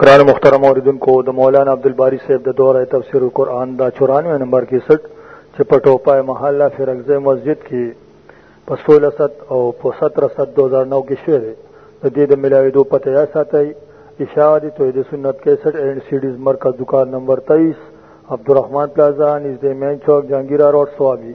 قرآن مخترم اوردن کو د مولانا عبدالباری صاحب د دورہ تفسیر القرآن دا چورانوے نمبر کی سٹ چې په ټوپای محله فرنګزه مسجد کې په 16 ست او په 17 ست 2009 کې شعر د دې د ملاوي دوه پته یا ساتي اشاعت توحید سنت 61 اینڈ سیډیز مرکز دکان نمبر 23 عبدالرحمن پلازا نږدې مین چوک جهانگیر روډ سوابي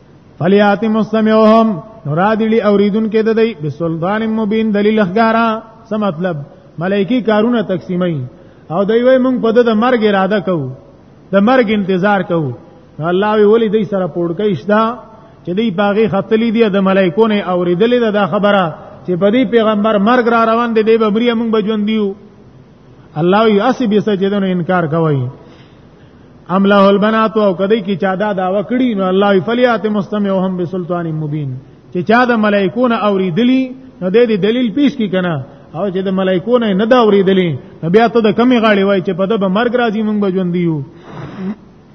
فلیات مستمعهم نورادلی اوریدون کې د دی بسلطان مبین دلیل اخګارا څه مطلب ملائکی کارونه تقسیمای او دوی وای مونږ په د مرګ اراده کوو د مرګ انتظار کوو الله وی ولی دی سره پوډکې شتا چې دی باغی خپلې دی د ملائکو نه اوریدلې ده دا خبره چې په دې پیغمبر مرګ را روان دی دی به مری مونږ بجوندیو الله یې اسی به سجدنو انکار کوي ام له البنات او کدی کی چا دا دا وکړي نو الله فلیات مستمعهم بسلطان مبین چې چا د ملائکونه اوریدلی نو د دې دلیل پیش کی کنه او چې د ملائکونه نه دا اوریدلی بیا ته د کمی غاړي وای چې په د مرګ راځي مونږ بجوندیو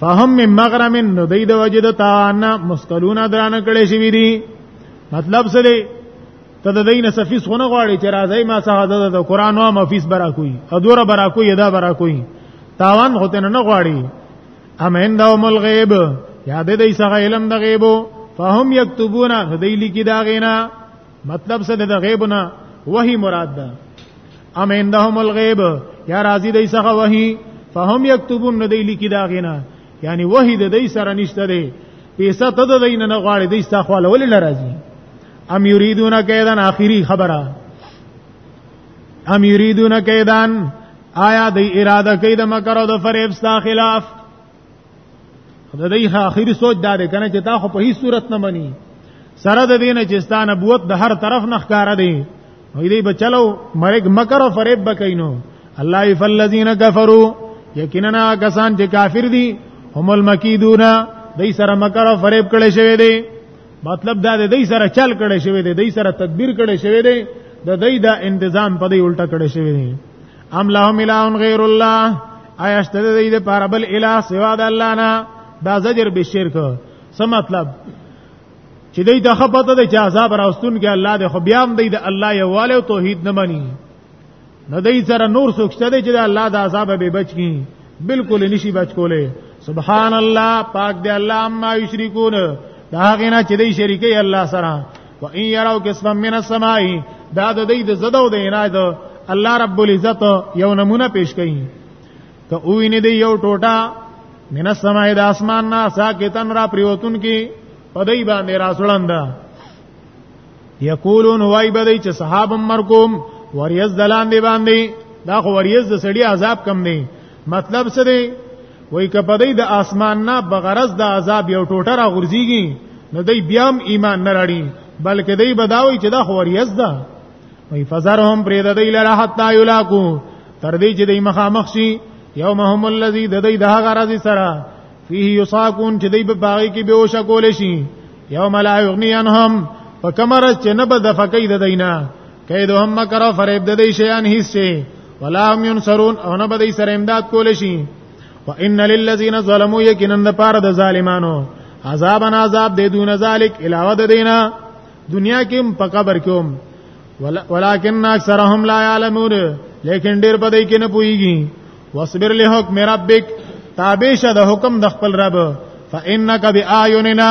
فهم من مغرم نو دای د وجد تاوان مسکلون دران کړي شي دي مطلب څه دی ته د دین سفیس خونه غواړي چې راځي ما څخه د قران او مفیس برا کوي ادوره برا کوي ادا برا کوي تاوان هوته نه غواړي ام عندهم الغیب یاد دې څنګه علم د غیبو فهم یكتبون هدی لیکي دا غینا مطلب څه د غیب نه وحی مراد ده ام عندهم الغیب یا راضی دی څخه وحی فهم یكتبون ندی لیکي دا غینا یعنی وحی د دې سره نشته دی پیسې ته د دین نه غواړي د استخواله ولې ناراضي ام یریدون کیدان اخیری خبره ام یریدون کیدان آیا د اراده کوي د مکر او د فریب ستا خلاف د دې اخیری سوچ دا دی کنه چې تا خو په هیڅ صورت نه مني سره د دین چې ستا نبوت د هر طرف نه ښکارا دی نو دې بچلو مرګ مکر او فریب بکینو الله فالذین کفروا یقینا کسان چې کافر دي هم المکیدون دای سره مکر او فریب کړي شوی دی مطلب دا دی دای سره چل کړي شوی دی دای سره تدبیر کړي شوی دی د دای دا انتظام په دې الټه کړي شوی دی ام لهم اله غیر الله آیا شته د دې لپاره بل اله سوا د الله نه دا زجر به شرک څه مطلب چې دې د خپته د چې عذاب راوستون کې الله د خو بیا هم دې د الله یواله او توحید نه مني نو دې سره نور څوک شته چې د الله د عذاب به بچ کی بالکل نشي بچ کوله سبحان الله پاک دې الله ما یشرکون دا غینا چې دې شریکي الله سره و ان يروا قسما من السماء دا د دې د زدو د عنایت الله رب العزت یو نمونه پیش کړي ته ویني دی یو ټوټه من السماء د اسمان نه ساکتن را پریوتون کی پدای باندې راسولند یقولون وای بدای چې صحاب مرکوم وریز دلان دی باندې دا خو وریز د سړی عذاب کم دی مطلب څه دی وای کپدې د اسمان نه بغرض د عذاب یو ټوټه را غورځيږي نو دای بیا هم ایمان نه راړي بلکې دای بداوي چې دا خوریز ده وای فزرهم پرې د دې لره حتا یلاکو تر دې چې دای مخامخ شي یومهم الذی د دې د هغه راځي سره فيه یصاقون چې دای په باغی کې بهوش کول شي یوم لا یغنی انهم فکمرت چې نه بد فقید دینا کیدهم مکر او فریب د دې شیان هیڅ شي ولا هم ينصرون او نه بدی سره امداد کول شي وان للذین ظلموا یقینا د پاره د ظالمانو عذابن عذاب دې دون ذلک علاوه د دینه دنیا کې په قبر کې هم ولکن اکثرهم لا يعلمون لیکن ډیر په دې کې نه پويږي واصبر له حکم ربک تابع شه د حکم د خپل رب فانک بیاعیننا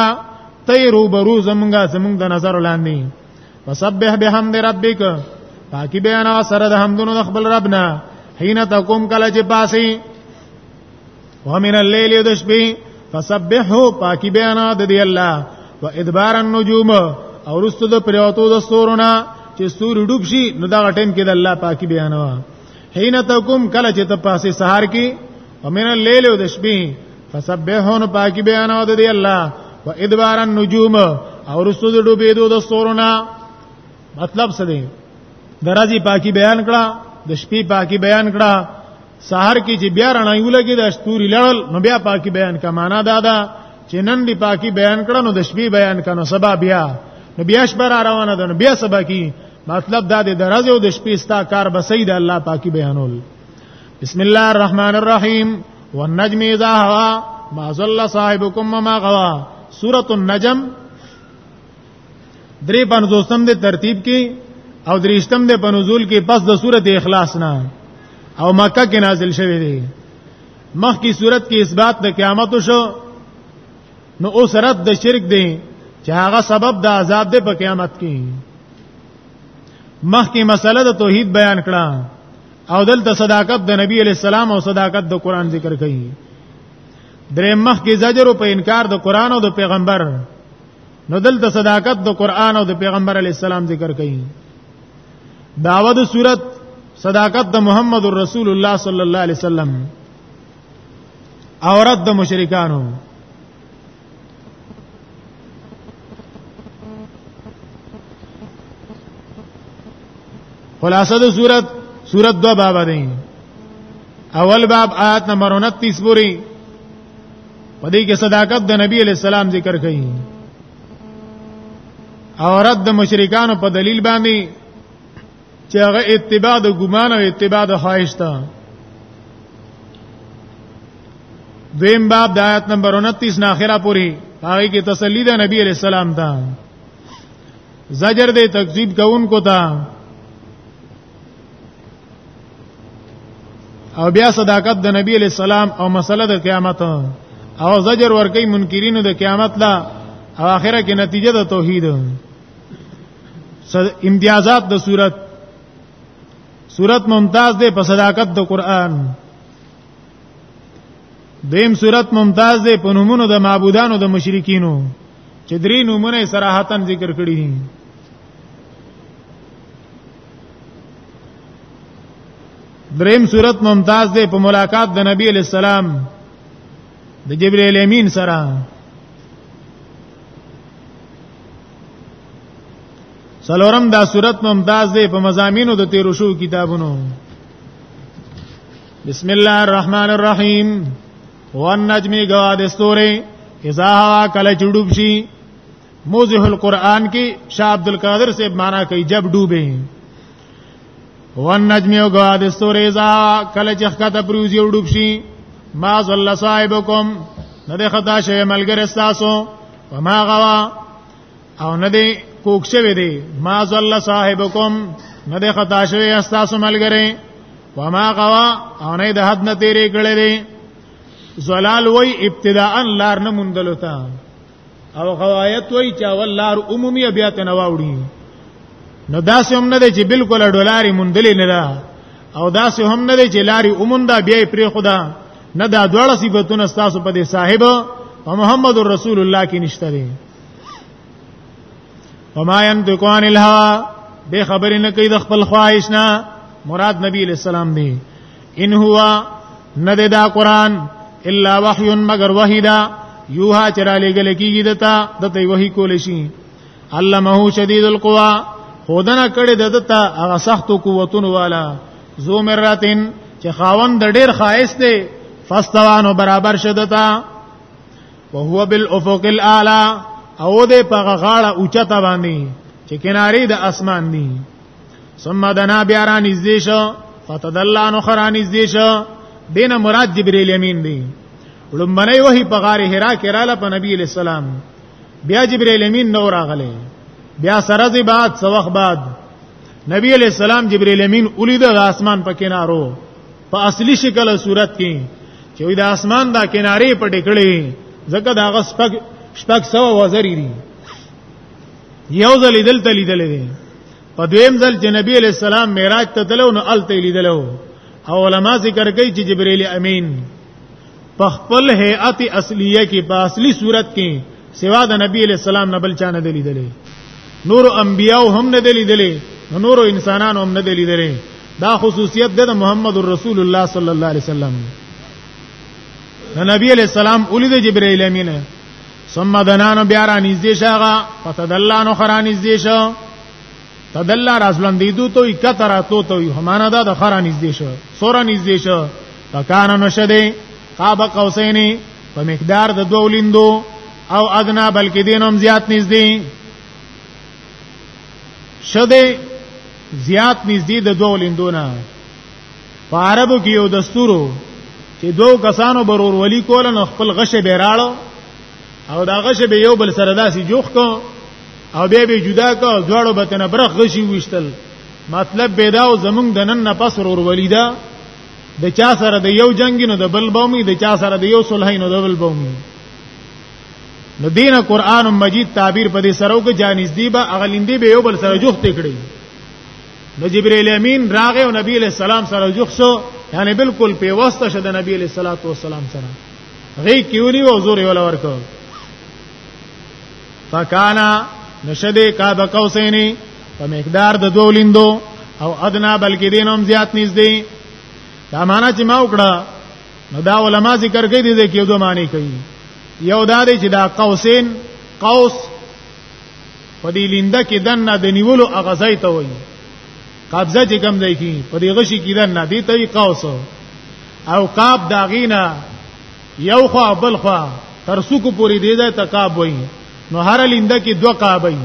تیرو برو زمونږه زمونږ د نظر لاندې فسبح بحمد ربک پاکی بیان سره د حمدونو د خپل ربنا حين تقوم کله چې پاسي ومن الليل يدشبي فسبحه پاکی بیان د دی الله و ادبار النجوم او رستو د پریوتو د ستورونه چې ستوري ډوب شي نو دا ټیم کې د الله پاکي بیان وا حين تقوم کله چې ته پاسي سحر کې ومن الليل يدشبي فسبحون پاکي بیان او د الله و ادبار النجوم او رسو د ډوبېدو د ستورونه مطلب څه دی درځي پاکي بیان کړه د شپې پاکي بیان کړه سحر کې چې بیا رڼا یو لګي د ستوري لړل نو بیا پاکي بیان کا معنا دا ده چې نن دی پاکي بیان کړه نو د شپې بیان کړه سبا بیا نو بیا شپه را روانه ده نو بیا سبا کی مطلب دا دی درځي او د شپې ستا کار بسید الله پاکي بیانول بسم الله الرحمن الرحیم والنجم اذا هوا ما ظل صاحبكم وما غوا سورۃ النجم درې پنځوستم د ترتیب کې او درېشتم د پنزول کې پس د سورۃ اخلاص نه او مکه کې نازل شوی دی مخ کی صورت کې اثبات د قیامت شو نو اوس رد د شرک دی چې هغه سبب د عذاب دی په قیامت کې مخ کی مسله د توحید بیان کړه او دلته صداقت د نبی علی السلام او صداقت د قران ذکر کړي درې مخ کې زجر په انکار د قران او د پیغمبر نو دلته صداقت د قران او د پیغمبر علی السلام ذکر کړي داوود صورت صداقت د محمد رسول الله صلی الله علیه وسلم اورد د مشرکانو خلاصه د صورت صورت دو باب دی اول باب آیت نمبر 29 پوری په دې کې صداقت د نبی علی السلام ذکر کړي او رد مشرکانو په دلیل باندې چې هغه اتباع د ګمان او اتباع د خواهش ده دویم باب د آیت نمبر 29 نه اخره پوری هغه کې تسلی ده نبی علیہ السلام ته زجر دې تکذیب کوونکو ته او بیا صداقت د نبی علیہ السلام او مسله د قیامت او زجر ورکی منکرینو د قیامت لا او اخره کې نتیجه د توحید امتیازات د صورت صورت ممتاز ده په صداقت د قران دیم صورت ممتاز ده په نمونه د معبودانو د مشرکینو چې درې نمونه صراحتن ذکر کړی دي دریم صورت ممتاز ده په ملاقات د نبی علی السلام د جبرئیل امین سره سلورم دا صورت ممتاز دی په مزامینو د تیرو شو کتابونو بسم الله الرحمن الرحیم والنجم گواد استوره اذا هوا کله چډوب شي موزه القرآن کې شاه عبد القادر سے معنا کوي جب ډوبه والنجم گواد استوره اذا کله چې خطه پروزي ډوب شي ما زل صاحبکم نه ده خطا شوی ملګری تاسو وما غوا او نه دی کوک شوی دی ما زل صاحبکم نه دی خطا شوی استاسو ملګری وما غوا او نه د حد نه تیرې کړې دی زلال وای ابتداء لار نه مندلو تا او غوایت وای چا ولار عمومي بیا ته نه واوړي نو داسې هم نه دی چې بالکل ډولاري مندلې نه ده او داسې هم نه دی چې لاري عموم دا بیا پرې خدا نه دا دواړه صفاتونه تاسو په دې صاحب او محمد رسول الله کې نشته دي وما ينطق عن الهوى به خبر نه کوي د خپل خواهش نه مراد نبی علیہ السلام دی ان هوا نه دا قران الا وحی مگر وحی دا یوها چرا لګل کیږي دتا دته وحی کول شي علمه شدید القوا خودنه کړه دته هغه سخت قوتون والا ذو مرتين چې خاوند ډېر خایس دی فاستوانو برابر شدتا وهو بالافق الاعلى او دې په غاړه اوچته باندې چې کناري د اسمان دی ثم دنا بیا را نږدې شو فتدلل نو خرا نږدې شو دین مراد جبرئیل امین دی لمنه وਹੀ په غار حرا کې رااله په نبی علیہ السلام بیا جبرئیل امین نور راغله بیا سره زی بعد سوخ بعد نبی علیہ السلام جبرئیل امین اولید د اسمان په کنارو په اصلي شکل او صورت کې چې د اسمان دا کنارې پټې کړې ځکه دا غس پک شپک سو وزری دي یو ځل دلته لیدلې دي په دویم ځل چې نبی علیہ السلام معراج ته تلو نو الته لیدلو او علما ذکر کوي چې جبرئیل امین په خپل هيئت اصليه کې په اصلي صورت کې سوا د نبی علی السلام نه بل چا نه دلیدلې نور انبیاو هم نه دلیدلې نور انسانانو هم نه دلیدلې دا خصوصیت د محمد رسول الله صلی الله علیه وسلم نبی علیہ السلام اولید جبرائیل امین ثم دنانو بیا را نږدې شغه فتدلانو خرا نږدې شو تدلا رازلندې دو ته کتر اتلو ته همانه دا د خره نږدې شو سوره نږدې شو فکان نشده قاب قوسین په مقدار د دوه لیندو او ادنا بلکې دینم زیات نږدې شده زیات نږدې د دوه لیندونه په عربو کې یو دستورو چې دوه کسانو برور ولی کول نو خپل غشه بیراړو او دا غشه به یو بل سره داسې جوخ کو او به به جدا کا او دواړو به تنه برخ غشي وشتل مطلب پیدا او زمونږ د نن نه پس ورور ولیدا د چا سره د یو جنگ نو د بل بومي د چا سره د یو صلح نو د بل بومي نو دین قران مجید تعبیر په دې سره وکړي جانیز دی به اغلیندې به یو بل سره جوخت کړي نو جبرئیل امین راغه او نبی علیہ السلام سره جوخ شو یعنی بالکل په واسطه شد نبی علیہ الصلوۃ والسلام سره غي کیونی او زور ولا ورکو فکانا نشدې کا بقوسینی په مقدار د دوه لیندو او ادنا بلکې دینم زیات نږدې دا معنا چې ما وکړه نو دا علما ذکر کوي دي چې یو دوه معنی کوي یو دا دی چې دا قوسین قوس په دې لینده کې دنه د نیولو اغزای ته وایي قبضه چې کم دی کی په دې غشي کې دنه دی ته قوس او قاب داغینا یو خو بل خو تر سکو پوری دی دا تکاب وای نو هر لینده کې دوه قابې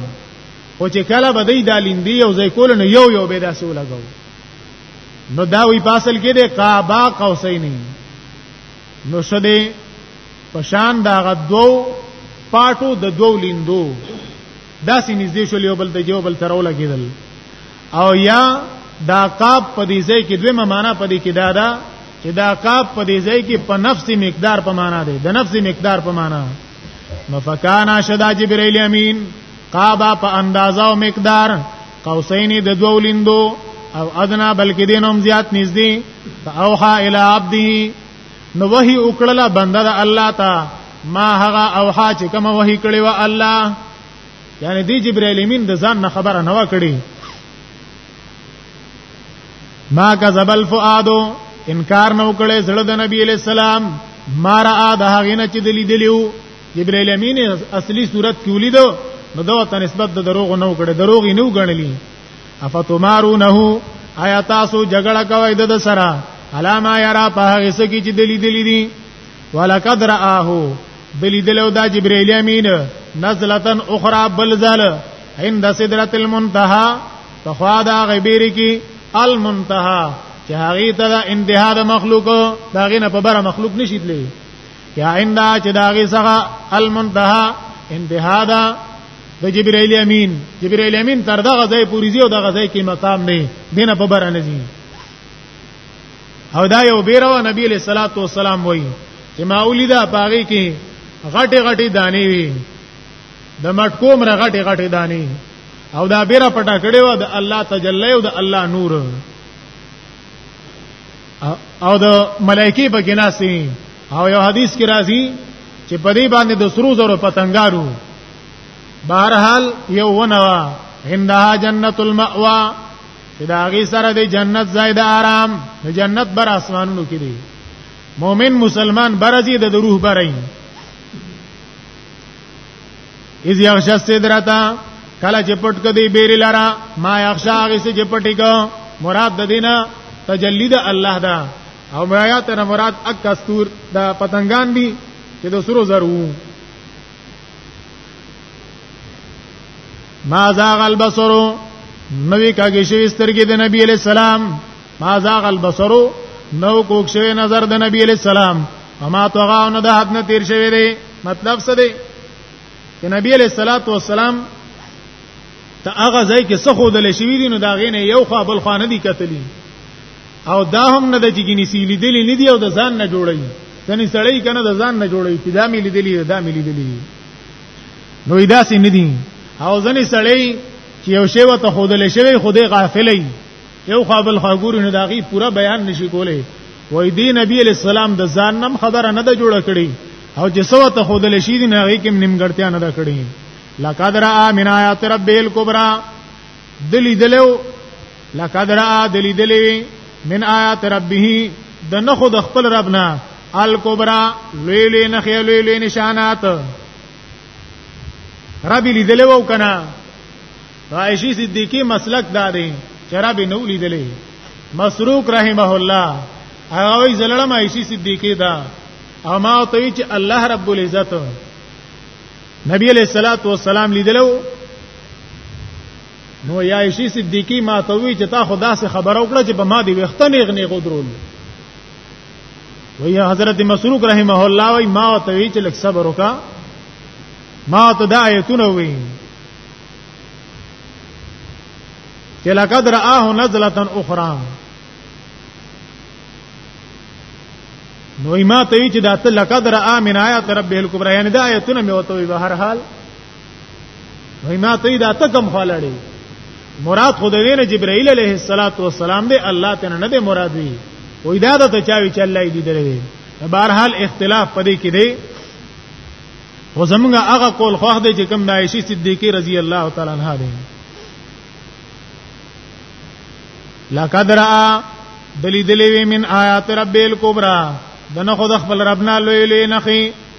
او چې کله بدای دا لیندې یو ځای کول نو یو یو به دا سو لګاو نو دا وی پاسل کې دی قابا قوسین نو شدی پشان دا غدو پاټو د دوو لیندو داسې نږدې شول یو بل ته یو بل ترو لګیدل او یا دا قاب په دې ځای کې دویمه معنا په دې کې دا ده چې دا قاب په دې ځای کې په نفس مقدار په معنا ده د نفس مقدار په معنا مفکانا شدا جبرئیل امین قابا په اندازه او مقدار قوسین د دوو لیندو او ادنا بلکې دینوم زیات نږدې فاوحا الی عبده نو وحی وکړه بنده د الله ته ما هغه اوحا چې کوم وحی کړی و الله یعنی دی جبرائیل امین د ځان نه خبره نه وکړي ما کذب الفؤاد انکار نو کړي زړه د نبی علی السلام ما را د هغه نه چې دلی دلیو جبرائیل امین اصلي صورت کې ولیدو نو دا ته نسبت د دروغ نو کړي دروغ یې نو غنلی افتمارونه آیا تاسو جګړه کوي د سره علامه یرا په هغه سکی چې دلی دلی دي ولقد رآه بلی دلو دا جبرئیل امین نزلتن اخرى بل زل عند سدرت المنتهى فخوا دا غبیر کی المنتهى چې هغه ته دا انتها د مخلوق دا غینه په بره مخلوق نشیدلې یا عند چې دا غي څخه المنتهى انتها دا د جبرئیل امین جبرئیل امین تر دغه ځای پوری زیو دغه ځای کې مقام نه دینه په بره نه او دا یو بیره و نبی علیہ الصلوۃ والسلام وای چې ما ولیدا پاغي کې غټي غټي دانی وی د مټکو مر غټي غټي دانی او دا بیره پټه کړي و د الله تجلی او د الله نور او د ملائکی په ګناسي او یو حدیث کې راځي چې په دې باندې د سرو زرو پتنګارو بهرحال یو ونوا هندها جنت المأوا چې دا غي سره د جنت زائد آرام د جنت بر اسمانونو کې دی مؤمن مسلمان برزي د روح برای اذ یغشا سدرتا کله چې پټ کدی بیری لرا ما یغشا غي چې پټی کو مراد د دینه تجلی د الله دا او آیات نه مراد اک استور دا پتنګان دي چې د سرو زرو ما زاغ البصر نوې کاږي شوی سترګې د نبی علی السلام ما زاغ البصر نو کوک شوی نظر د نبی علی السلام اما توغا نو د حد نه تیر شوی دی مطلب څه دی چې نبی علی صلوات و سلام ته هغه ځای کې څه خودل شوی دی نو دا غینه یو خو بل خانه دی کتلی او دا هم نه د چې ګنې سی لیدلې نه دی او د ځان نه جوړي کني سړی کنه د ځان نه جوړي چې دا مې لیدلې دا مې لیدلې نو دا سې نه دي او ځنې سړی چې یو شی وته خودل شوی خودي غافلې یو قابل خاګور نه داغي پورا بیان نشي کولای وای دی نبی علیہ السلام د ځان نم خبره نه ده جوړه کړې او چې سو ته خودل شي دي نه هغه کې نیمګړتیا نه ده کړې لقد را من آیات رب الکبرى دلی دلو لقد را دلی دلی من آیات ربه د نخو د خپل ربنا الکبرى لوی لوی نخې لوی لوی نشانات رب لیدل وو کنه عائشہ صدیقی مسلک داري چې رب نو لیدلې مسروق رحمه الله هغه زلړم عائشہ صدیقی دا اما ته چې الله رب العزت نبی علیہ الصلوۃ والسلام لیدلو نو یا عائشہ صدیقی ما ته وی چې تا خدا سے خبر او کړه چې په ما دی وختن اغنی غدرول وی حضرت مسروق رحمه الله وی ما ته وی چې لک صبر وکا ما ته دا آیتونه وی چې لقد رآه نزله اخرى نو ما ته وی چې دا ته لقد رآه من آیات ربه الکبرى یعنی دا آیتونه مې وته وی به هر حال وای ما ته دا ته کم خلړې مراد خو د وینه جبرائیل علیه الصلاۃ والسلام دی الله ته نه دی مراد وی وای دا ته چاوي چې الله دې درې بهرحال اختلاف پدې کې دی و زمونږ هغه قول خوښ دی چې کوم د عائشه صدیقه رضی الله تعالی عنها دی لقد را دلی دلی وی من آیات رب الکبرى دنه خود خپل ربنا لوی لوی نخي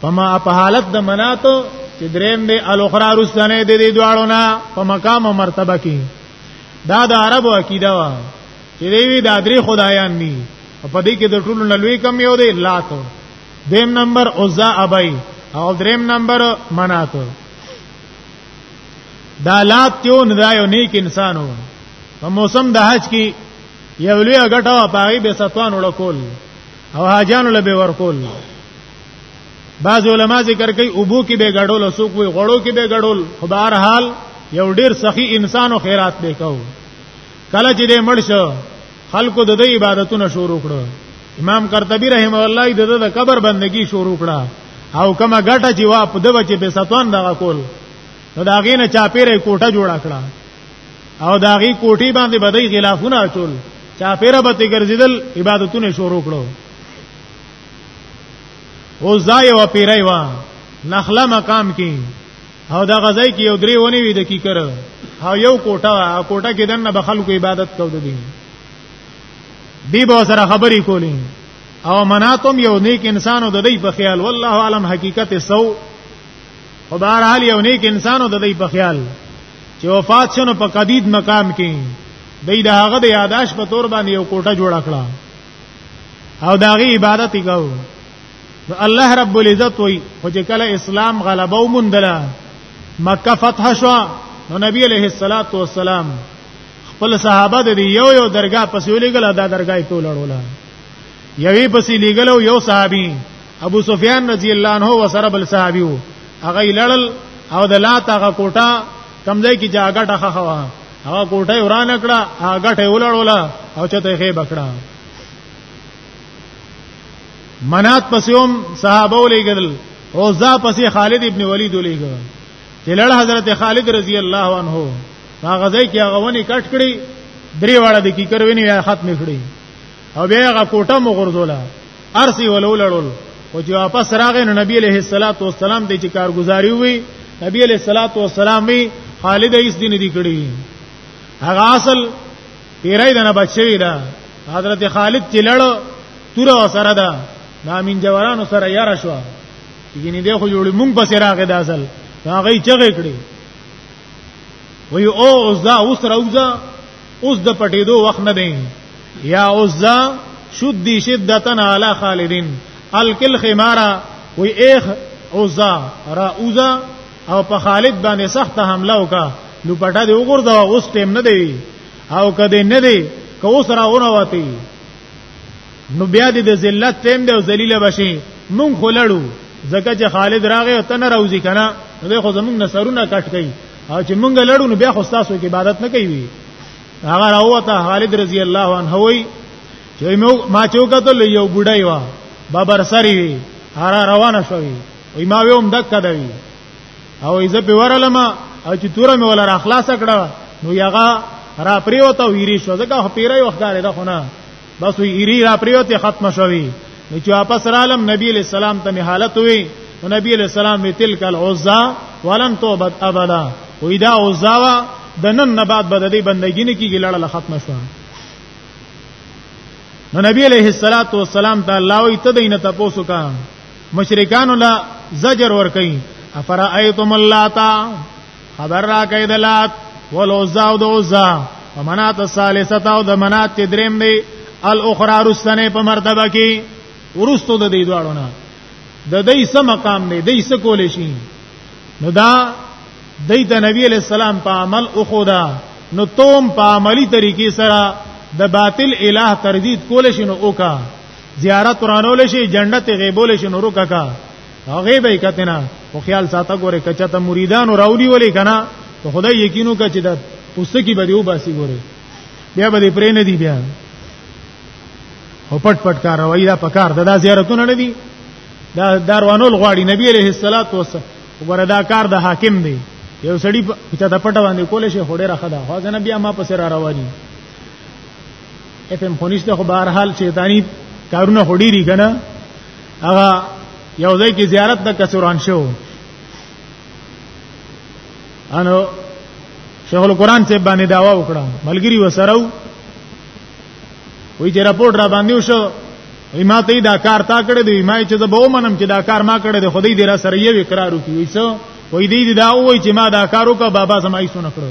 فما په حالت د منات چې دریم دی الاخرى رسنه د دې دواړو نه په مقام او مرتبه کې دا د عربو عقیده وا چې دوی د درې خدایان دي په دې کې د ټولو نه لوی کم یو دی لات دیم نمبر عزا ابای او دریم نمبر منات دا لات یو نه دا یو نیک انسان و په موسم د حج کې یو لوی غټه پاغي به ستوان وړکول او حاجانو له به ورکول بعض علما ذکر کوي ابو کې به غړول سو کوی غړو کې به غړول خو بهر حال یو ډیر سخی انسانو خیرات به کو کله چې دې مړ شو خلکو د دې عبادتونه شروع کړو امام قرطبي رحم الله د د قبر بندگی شروع کړه او کما غټه چې وا په دغه چې به ستوان دغه کول نو دا غینه چاپیره کوټه جوړه کړه او دا غي کوټي باندې بدای غلافونه اچول چا پیره به ګرځیدل عبادتونه شروع کړو او ځای و پیره و نخله مقام کې او دا غځای کې یو درې ونی وي د کی کړه او یو کوټه او کوټه کې دنه به خلکو عبادت کو دي دی به سره خبرې کولې او مناتم یو نیک انسانو د دې په خیال والله عالم حقیقت سو خو بهر حال یو نیک انسانو د دې په خیال چې وفات شنو په قدید مقام کې دای د هغه د یاداش په تور باندې یو کوټه جوړ کړه او داغي عبادت یې کاو نو الله رب العزت وی خو چې کله اسلام غلبه ومندله مکه فتح شو نو نبی علیہ الصلات والسلام خپل صحابه د یو یو درگاه پسې ولېګل دا درگاه ټول اړوله یوې پسې لېګلو یو صحابي ابو سفیان رضی الله عنه وسره بل صحابي وو هغه لړل او د لات هغه کوټه کمځای کې جاګه ټخه خوا هغه کوټه وران کړه هغه ټه ولړولا او چته خې بکړه منات پسوم صحابه ولېګل او ذا پسې خالد ابن ولید ولېګل چې لړ حضرت خالد رضی الله عنه هغه ځای کې هغه ونی کټ کړی درې واړه د کیکر ویني ختم کړی او بیا هغه کوټه مغرزوله ارسی ولولړل او چې واپس راغی نو نبی علیہ الصلوۃ والسلام د چې کارګزاري وي نبی علیہ الصلوۃ والسلام وی خالد ایس دین دی کړی هغه اصل پیرای دنه بچی دا حضرت خالد چې لړ تور سره دا نامین جوارانو سره یار شو یګینه دی خو جوړ مونږ پسې راغی دا اصل هغه چغې کړی وی او اوس دا اوس راوځه اوس د پټېدو وخت نه دی یا عزا شدی شدتن علی خالدین الکل خمارا وی ایخ عزا را عزا او په خالد باندې سخت حمله وکا نو پټه دی وګورځا اوس ټیم نه دی او کده نه دی که اوس را ونواتی نو بیا دې د ذلت ټیم دی او ذلیل بشي مونږ خلړو ځکه چې خالد راغی او تن راوځي کنه نو خو زمونږ نصرونه کټ کړي او چې مونږ لړو نو بیا خو تاسو کې عبادت نه کوي هغه راوته خالد رضی الله عنه وی چې ما چوکته یو بډای و بابر سری وی هر روانه شوی وی ما ویم دک دوی او ایزه په ورلم او چې توره مې ولا اخلاص کړه نو یغه را پریوته ویری شو ځکه پیرای وخت غاره ده خو نه بس وی ایری را پریوته ختم شوی نو چې واپس رالم نبی علیہ السلام ته می حالت وی نو نبی علیہ السلام وی تلک العزا ولن توبت ابدا وی دا عزا وا د نن نه بعد بد دی بندګی نه کیږي لړل ختم شو نو نبی علیہ الصلات والسلام ته الله وی ته دینه تاسو کا مشرکان لا زجر ور کوي افرایتم اللاتا خبر را کوي د لات ولوزا او د اوزا ومنات الثالثه او د منات چې دریم دی الاخرى رستنه په مرتبه کې ورستو د دې دواړو نه د دې سم مقام دی دې څه کول شي نو دا دې ته نبی علی السلام په عمل او خدا نو توم په عملی طریقې سره د باطل الہ تردید کول شي نو اوکا زیارت رانول شي جنت غیبول شي نو روکا هغه به کتنه خو خیال ساته ګوره کچا ته مریدان راوړي ولې کنه ته خدای یقینو کا چې دا پوسکی به دیو باسي ګوره بیا به پرې نه دی بیا او پټ پټ کار وای دا پکار دا, دا زیارتونه نه دي دا داروانول غواړي نبی عليه الصلاه والسلام وګوره دا کار د حاکم دی یو سړی په چا د پټه باندې کول شي هډه راخدا خو ځنه بیا ما پسې را رواني اف ام خونیش ته خو بهر حال شیطانی کارونه هډيري کنه هغه یو ځای کې زیارت د کسوران شو انو شیخ القرآن سے باندې داوا وکړه ملګری وسرو وی چې رپورټ را باندې وشو وی ما ته دا کار تا کړې دی ما چې زه به ومنم چې دا کار ما کړې دی خدای دې را سره یو اقرار وکړي وی څه وی دې دا وای چې ما دا کار وکړ بابا زما یې سونه کړو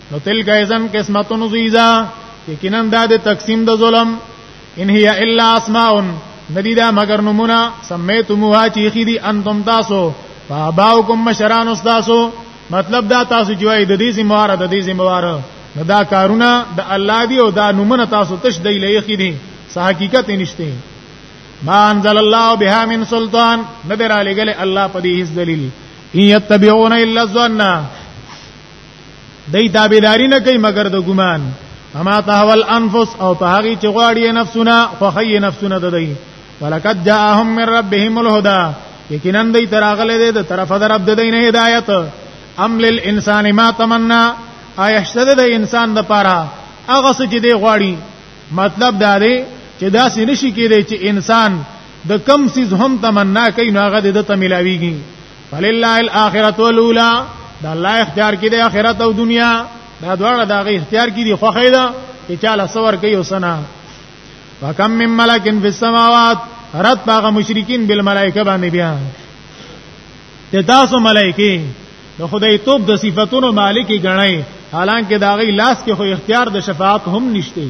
نو تلک ایزن قسمتون زیزا یقینا دا د تقسیم د ظلم ان هي الا اسماء ندی دا مگر نمونه سمیتموها چې خې دي انتم تاسو فاباوکم مشران استاسو مطلب دا تاسو چې وای د دې زموار د دې زموار نو دا کارونه د الله دی او دا نمونه تاسو تش دی لې خې دي صح حقیقت نشته ما انزل الله بها من سلطان ندر علی گله الله په دې هیڅ دلیل ان یتبعون الا الظن دای تابعداري نه کوي مګر د ګمان اما تهول انفس او په هغه چې غواړي نفسونه خوخی نفسونه د دی ولقد جاءهم من ربهم الهدى یقینا دای تراغله دې د طرفه در رب د دین هدایت ام للانسان ما تمنا ایشتد د انسان د پاره هغه څه چې دی غواړي مطلب دا دی چې دا سې نشي کېدی چې انسان د کم سیز هم تمنا کوي نو هغه د ته ملاويږي فلله الاخرۃ الاولى دا الله اختیار کې د اخرت او دنیا دا دواړه د هغه اختیار کې دي خوخه ده چې چاله سور کوي وسنا وکم من ملکن فی السماوات رد باغ مشرکین بالملائکه باندې بیا ته تاسو ملائکه د خدای توپ د صفاتونو مالک غنئ حالانکه دا غي لاس کې خو اختیار د شفاعت هم نشته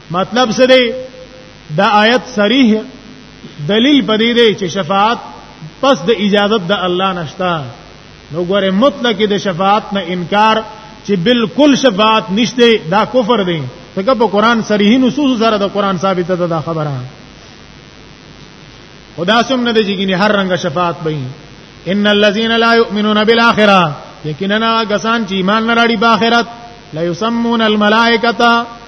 مطلب څه دی دا آیت صریح دلیل پدې دی چې شفاعت پس د اجازت د الله نشتا نو ګوره مطلق د شفاعت نه انکار چې بالکل شفاعت نشته دا کفر دی څنګه په قران صریح نصوص سره د قران ثابت ده دا خبره خدا سم نه دی چې هر رنګ شفاعت به ان الذين لا يؤمنون بالاخره یقینا غسان چې ایمان نه راړي باخرت لا يسمون الملائکه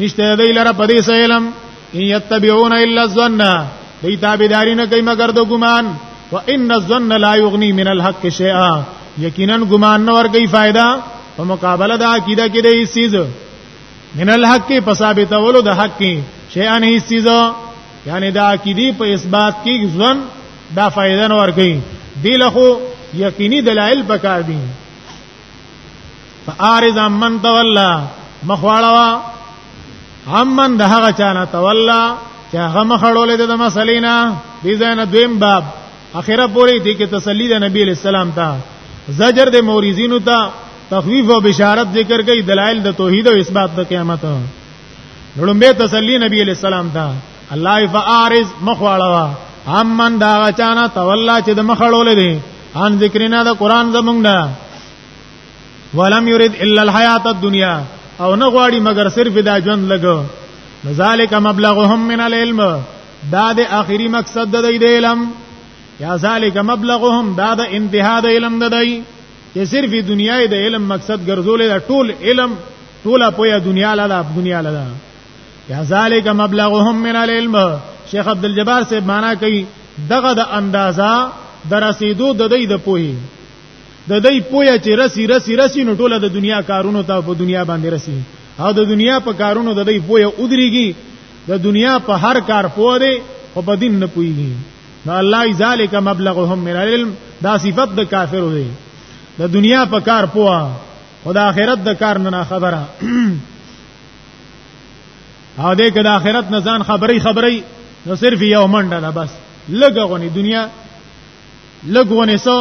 نشته دی لره په دې سلام ان يتبعون الا الظن دی تابعداري نه کوي مگر د ګمان وان الظن لا يغني من الحق شيئا یقینا ګمان نه ورګي فائدہ په مقابله د عقیده کې د ایسیز من الحق په ثابتولو د حق کې شیان ایسیز یعنی د عقیدی په اثبات کې ځوان دا فائدہ نه ورګي دی له یقیني دلایل پکار دي فارض من تولى مخواړوا همن دهغه چانه تولى چې هغه مخړولې د مسلې نه دې ځنه دویم باب اخره پوری دې کې تسلی د نبی اسلام ته زجر د مورزینو ته تخویف او بشارت ذکر کوي دلایل د توحید او اثبات د قیامت لړمبه تسلی نبی علیہ السلام ته الله فارز مخواړه امن دا چانا تولا چې د مخړولې دي ان ذکرنا د قران زمونږ نه ولم يريد الا الحیات الدنیا او نه غواړي مگر صرف دا ژوند لګو ذالک مبلغهم من العلم دا د اخري مقصد د دې علم یا ذالک مبلغهم دا د انتها د علم د دی چې صرف دنیا د علم مقصد ګرځولې دا ټول علم ټوله پویا دنیا لاله دنیا لاله یا ذالک مبلغهم من العلم شیخ عبد الجبار سے معنا کوي دغه د اندازا در رسیدو د دې د پوهې د دې پوهه چې رسی رسی رسی نو ټوله د دنیا کارونو ته په دنیا باندې رسی او د دنیا په کارونو د دې پوهه ودرېږي د دنیا په هر کار پوه دی او په دین نه پوهیږي نو الله ذالک مبلغهم من العلم دا صفت د کافر دی د دنیا په کار پوه او د آخرت د کار نه خبره او دې کې د آخرت نه ځان خبرې خبرې نو صرف یو منډه ده بس لګغونی دنیا لګونه سو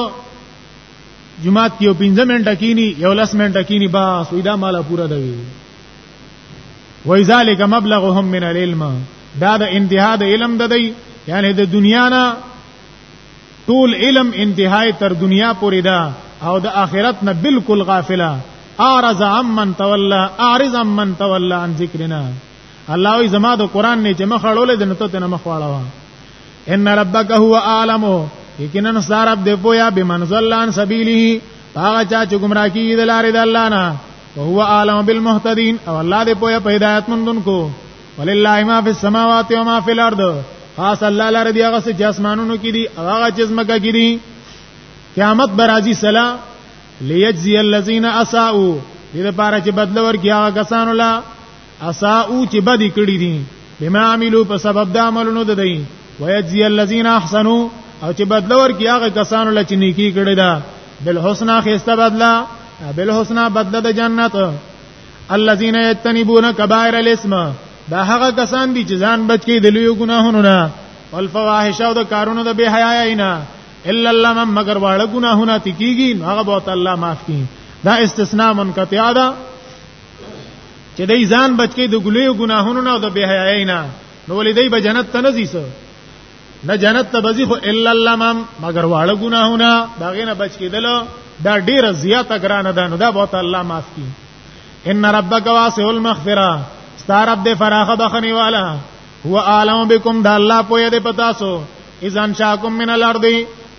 جمعات کې یو 15 منټه کینی یو لس منټه کینی بس وېدا مالا پورا دی وای ذالک مبلغهم من العلم دا د انتها د علم د دی یعنی د دنیا نه ټول علم انتهای تر دنیا پورې ده او د آخرت نه بالکل غافله اعرض عمن تولى اعرض عمن تولى عن ذکرنا الله وی زما د قران نه چې مخ اړول د نته نه مخ واړه ان ربک هو عالم یقینا سارب دی پویا بمنزل عن سبیله هغه چا چې گمراه کیږي د لارې د الله نه او هو عالم بالمهتدین او الله دې پوهه په هدایت مندونکو ولله ما فی السماوات و ما فی الارض خاص الله لاره دی هغه چې اسمانونو کې دي هغه چې زمکه کې دي قیامت برازي سلا ليجزي الذين اساءوا دې لپاره چې بدل ورکړي هغه کسانو لا اساءوا چې بد کړی دي بما عملو په سبب د عملونو د دی ويجزي الذين احسنوا او چې بدل ورکړي هغه کسانو لا چې نیکی کړی دا بالحسنا خسته بدلا بالحسنا بدله د جنت الذين يتنبون كبائر الاسم دا هغه کسان دي چې ځان بچ کی د لوی ګناهونو نه والفواحش او د کارونو د بے حیاي نه الا الله من مگر واړه ګناهونه تکیږي هغه به الله معاف کړي دا استثناء منقطع ده چې دای ځان بچ کی د ګلوی ګناهونو نه او د بے حیاي نه نو ولې دای به جنت ته نه ځي نه جنت ته بزي خو الا لمم مگر واړه ګناهونه دا غینه بچ کېدل دا ډیره زیاته ګرانه ده نو دا بہت الله معاف کی ان ربک واسع المغفرہ ستارب دې فراخه بخنی والا هو عالم بكم دا الله پوهه دې پتا سو اذا انشاکم من الارض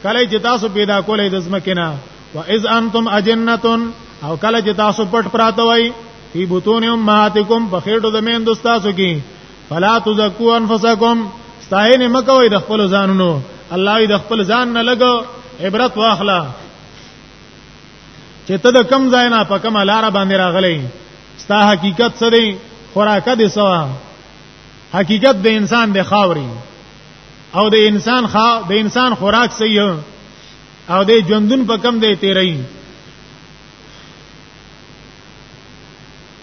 کله چې تاسو پیدا کولې د زمکینا و اذ انتم اجنتون او کله چې تاسو پټ پراته وای فی بطون امهاتکم په خېټو د مین دوستاسو کې فلا تزکو انفسکم ستاینه مکوئ د خپل ځانونو الله دې خپل ځان نه لګو عبرت واخلا چې ته د کم ځای نه په کومه لار باندې راغلی ستا حقیقت څه دی خوراکه دې سوا حقیقت د انسان د خاوري او د انسان خا د انسان خوراک صحیح او د ژوندون په کم دی تیرې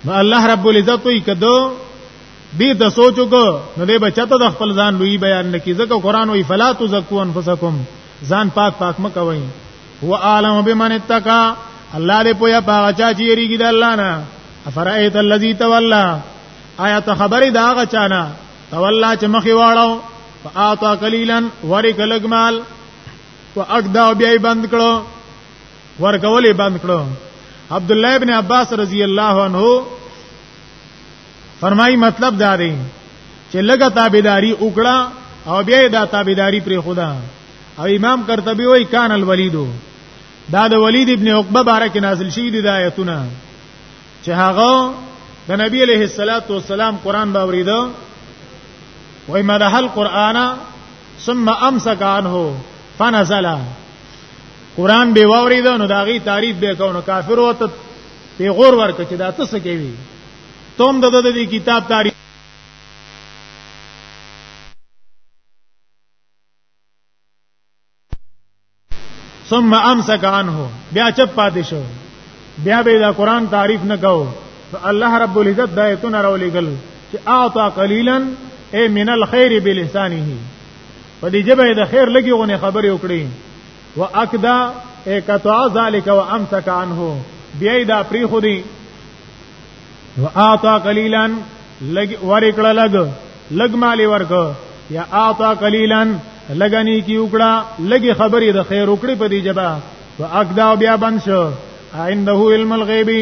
نو الله رب العزت وی کدو دې ته سوچو کو نو دې بچته د خپل ځان لوی بیان نکي ځکه قران وی فلا تزکو انفسکم ځان پاک پاک مکوئ هو عالم بمن اتقا الله دې پویا پاغه چا چې یریږي د الله نه افرایت الذی تولا آیا ته خبرې دا غا چانا تولا چې مخې واړو فاعطا قلیلا ورک لګمال واقدا بیا بند کړو ورکولې بند کړو عبد الله ابن عباس رضی الله عنه فرمایي مطلب دا دی چې لګه تابعداري وکړه او بیا دا تابعداري پر خدا او امام قرطبي وای کان الولیدو دا د ولید ابن عقبه بارک نازل شوی دی د آیتونه چې هغه د نبی علیہ الصلات والسلام قران باوریدو وای مدح القرآن ثم امسك عنه فنزل قران به ووري دا نو داغي تعریف به کو نو کافر وته په غور ورک چې دا څه کوي تم د دې کتاب تعریف ثم امسك عنه بیا چپ پاتې شو بیا به دا قران تعریف نه کو الله رب العزت دایتونه راولېګل چې اعطا قليلا اي من الخير بلسانه په دې جبه د خیر لګي غونې خبرې وکړي واکدا اکتوا ذالک وامسک عنه بیا دا پری خو دی واعطا قليلا لګ ورکړه لګ لګ مالی ورک یا اعطا قليلا لګنی کی وکړه لګي خبرې د خیر وکړي په دې جبه واکدا بیا بند شو عنده علم الغیبی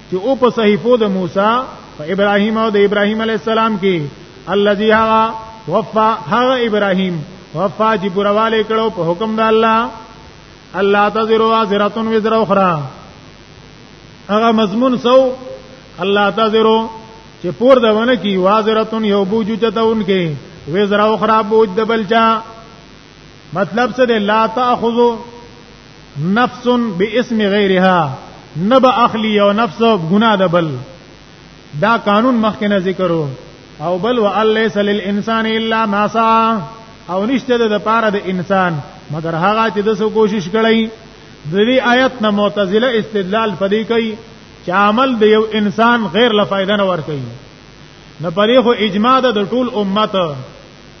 چې او په صحیفو د موسی په ابراهیم او د ابراهیم علی السلام کې الذي هغه وفا هغه ابراهیم وفا چې پرواله کړو په حکم د الله الله تذرو ازرتون وزر اخرى هغه مضمون سو الله تذرو چې پور د ونه کی وازرتون یو بوجو چتون کې وزر اخرى بوج د بلچا مطلب څه دی لا تاخذ نفس باسم غیرها نبا اخلی یو نفس ګناه ده بل دا قانون مخکنه ذکرو او بل وليس للانسان الا ما سعى او نشته د پاره د انسان مگر هغه چې د سو کوشش کړي د دې آیت نه معتزله استدلال پدې کوي چې عمل د یو انسان غیر لفایده نه ور کوي نه پرې خو اجماع د ټول امت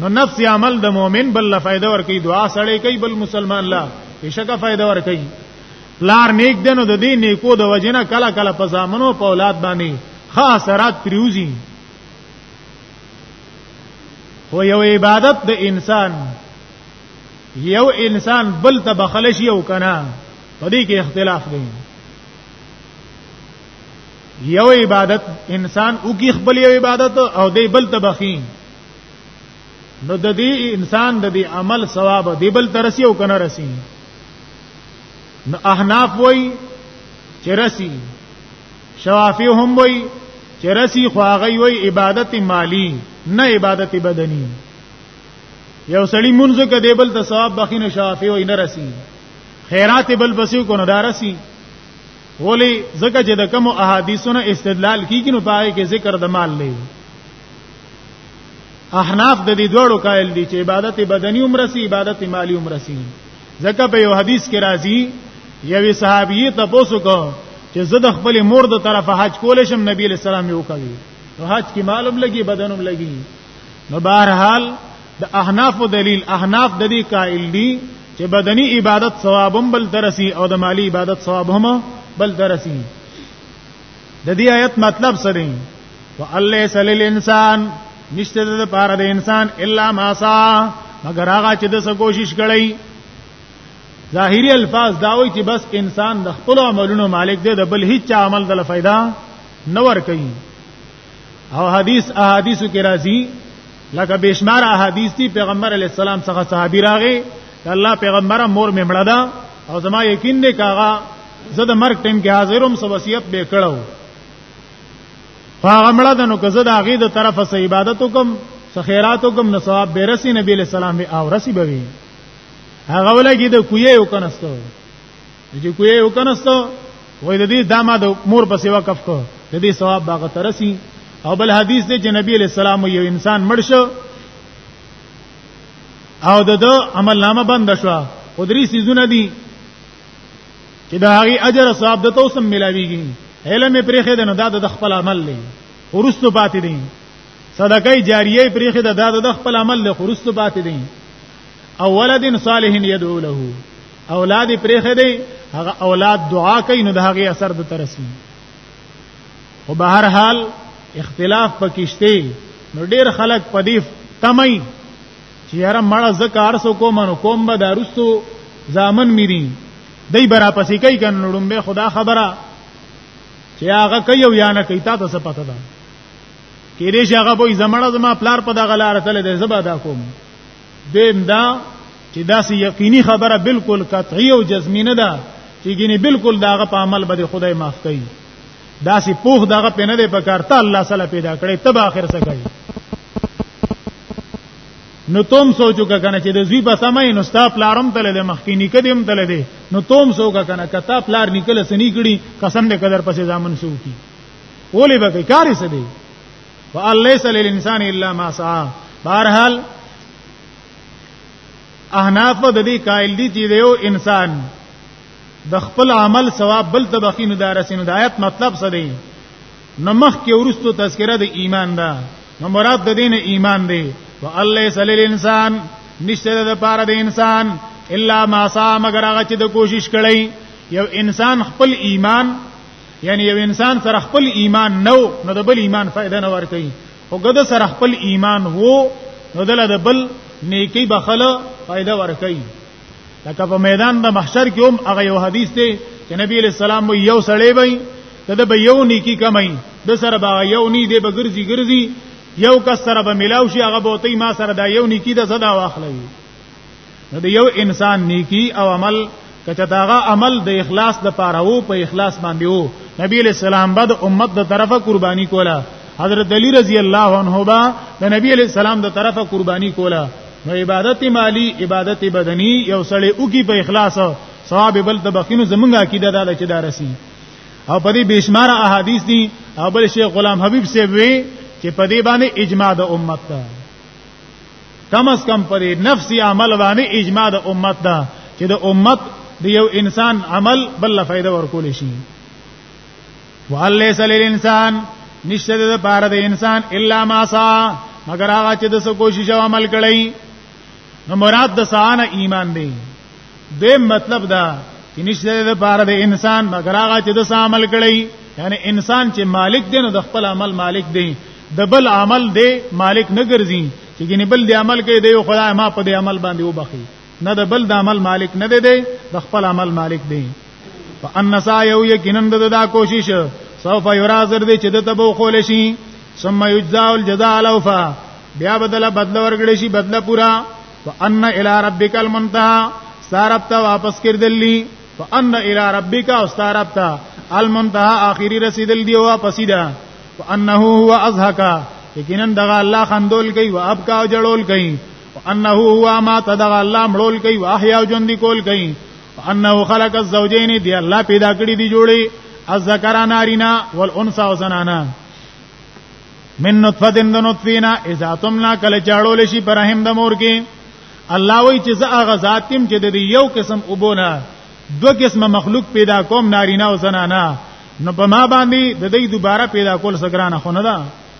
نو نفس عمل د مؤمن بل لا فائدہ ور کوي دعا سړی کوي بل مسلمان لا هیڅکه فائدہ ور کوي پلار نیک دنو د دې نیکو د وجنه کله کله په ځامنو په اولاد باندې خاصرات پریوزي خو یو عبادت د انسان یو انسان بل ته بخل شي او کنه په دې کې اختلاف دی یو عبادت انسان او کې خپل یو عبادت او دی بل ته بخي نو د دې انسان د دې عمل ثواب دی بل ترسي او کنه رسی نو احناف وای چې رسی شوافی هم وای چې رسی خو هغه وای عبادت مالی نه عبادت بدنی یو سړی منځ کې دی بل ته ثواب بخینه شوافی وای نه رسی خیرات بل بسیو کو نه دارسی ولی زکه چې د کوم احادیثونو استدلال کیږي نو پای کې ذکر د مال لې احناف د دې دوړو قائل دي چې عبادت بدني عمره سي عبادت مالی عمره سي ځکه په یو حدیث کې راځي یوې صحابي ته پوسو کو چې زه د خپل مور د طرف حج کول شم نبی له سلام یو کوي نو حج کې معلوم لګي بدنوم لګي نو بهرحال د احناف دلیل احناف د دې قائل دي چې بدني عبادت ثوابم بل درسي او د مالی عبادت ثواب هم بل درسي د دې آیت مطلب څه دی والله سلل انسان نشته د پاره د انسان الا ما سا مگر هغه چې د څه کوشش کړی ظاهری الفاظ داوي چې بس انسان د خپل عملونو مالک دی د بل هیڅ عمل د فائدہ نه ور کوي او حدیث احادیثو کې راځي لکه بشمار احادیث دی پیغمبر علی السلام څخه صحابي راغی الله پیغمبره مور مې مړه ده او زما یقین دی کاغه زه د مرګ ټیم کې حاضروم سو وصیت به کړو هغه مړه دنو که زه د هغه د طرفه سه عبادت وکم سه خیرات وکم نو ثواب به رسی نبی له سلام به او رسی به وي هغه ولګي د کوی یو کنهستو چې کوی یو کنهستو وای د دې دما د مور په سیوا کف کو د دې ثواب باغ ترسي او بل حدیث دی چې نبی له سلام یو انسان مړ شو او د عمل نامه بند شو او درې سيزونه دي چې دا هغه اجر ثواب د تو سم ملاويږي هله مې پرېخې ده نه دا د خپل عمل لې ورستو پاتې دي صدقه جاریه پرېخې ده دا د خپل عمل لې ورستو پاتې دي او ولد صالح يدعو له اولاد پرېخې ده هغه اولاد دعا کوي نو د هغه اثر د ترسي خو به هر حال اختلاف پکشته نو ډیر خلک پدیف تمای چې یاره مړه زکار سو کوم نو کوم به دارستو زامن میری دای برا پسې کوي کنه نړم به خدا خبره چې هغه کوي یا نه کوي تاسو څه پته ده کې دې شي هغه به زمړه زما پلار په دغه لار تل دې زبا دا کوم دیم دا چې دا سي یقیني خبره بالکل قطعي او جزمي نه ده چې ګینه بالکل داغه په عمل به خدای معاف کوي دا سی پوخ دغه پنه دی په کار ته الله سره پیدا کړي تب اخر څه کوي نو توم سوچو کا کنه چې د زوی په سمې نو ستا پلارم تل د مخکینی کدیم تل دی نو توم سو کا کنه کتا پلار نکله سنی کړي قسم دې قدر پسې ځامن سو کی ولې به کاری څه دی واللیس للانسان الا ما سعى بهرحال احناف د دې قائل دي چې یو انسان د خپل عمل ثواب بل ته بخي نه دارسي نو د آیت مطلب څه دی نو مخ کې ورستو تذکرہ د ایمان ده نو مراد د دین ایمان دی و الله صلی الانسان نشته د پاره د انسان الا ما سا مگر هغه چې د کوشش کړي یو انسان خپل ایمان یعنی یو انسان سره خپل ایمان نو نو د بل ایمان فائدہ نه ورکړي او ګد سره خپل ایمان وو نو دله د بل نیکی بخله فائدہ ورکړي لکه په میدان د محشر کې هم هغه یو حدیث دی چې نبی علیہ السلام یو سړی وي ته به یو نیکی کمای د سره به یو نی دی به ګرځي ګرځي یو کس سره به ملاو شي هغه به ته ما سره دا یو نیکی د صدا واخلې نو د یو انسان نیکی او عمل کچه داغه عمل د اخلاص د پاره وو په اخلاص باندې وو نبی علیہ السلام بعد امت د طرفه قربانی کوله حضرت علی رضی الله عنه با د نبی علیہ السلام د طرفه قربانی کوله نو عبادت مالی عبادت بدنی یو سړی اوږي په اخلاص ثواب بل د بخینو زمونږه عقیده ده چې دا رسی او په دې بشمار احادیث دي او بل شیخ غلام حبیب سی وی چې په دې باندې اجماع د امت ده کم از کم په نفسي عمل باندې اجماع د امت ده چې د امت د یو انسان عمل بل فائدہ ورکول شي وهل ليس للانسان نشته د پاره د انسان الا ما سا مگر هغه چې د څه کوشش او عمل کړی نو مراد د سانه ایمان دی دیم مطلب دا چې نشته د پاره د انسان مگر هغه چې د څه عمل کړی یعنی انسان چې مالک دی نو د خپل عمل مالک دی د بل عمل دی مالک نه ګرځي چې ګنې بل دی عمل کوي دی خدای ما په دې عمل باندې وبخي نه د بل د عمل مالک نه دی د خپل عمل مالک دی فان سعیو یقینا د دا کوشش سوف یرا زر دی چې د تبو خول شي ثم یجزا الجزاء الاوفا بیا بدله بدل ورګړي شي بدله پورا وان الى ربک المنتهى سارب ته واپس کړدلی وان الى ربک او سارب ته المنتهى اخیری رسیدل دی واپس ده وانه هو ازهکا یقینا دغه الله خندول کوي او ابکا جړول کوي انه هو ما تدغ الله مړول کوي واحیا ژوند کول کوي انه خلق الزوجین دی الله پیدا کړی دی جوړي الذکر نارینا والانثى وزنانا من نطفه د نطفینا اذا تمنا کله چاړول شي پر رحم د مور کې الله وی چې زه هغه ذاتم چې د یو قسم وبونه دو قسمه مخلوق پیدا کوم نارینا او زنانا نو په ما باندې د دې دوباره پیدا کول سګرانه خونه ده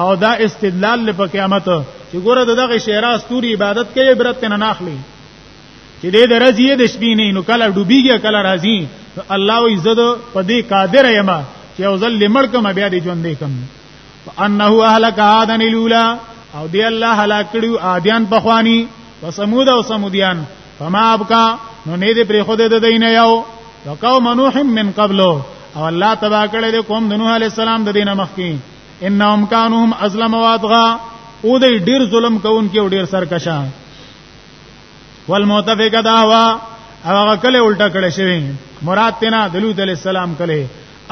او دا استدلال لپاره قیامت چې ګوره دغه شعرا استوري عبادت کوي عبرت نه ناخلي چې دې درځي د شپې نه نو کله ډوبيږي کله راځي الله او عزت په دې قادر یم چې او ځل لمړ کوم بیا دې ژوند دې کوم انه اهلك عادن الاولى او دی الله هلاک کړو عادیان بخوانی وسمود او سمودیان فما ابقا نو نه دې پر خود د دین یو وقوم نوح من قبل او الله تبا کړه دې قوم د نوح علی السلام د دینه مخکې انهم كانوا هم ازلم وادغا او دې ډیر ظلم کوونکي او ډیر سرکشا والمتفقه دعوا هغه کله الټه کړه شوی مراد تینا دلوت علی السلام کله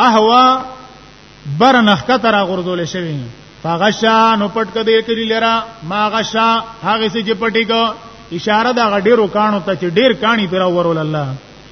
احوا بر نخکه تر غردول شوی فغشا نو پټ کدی کړي لرا ما غشا هغه سي چې پټي کو اشاره دا غډیرو کانو ته چې ډیر کانی پر ورول الله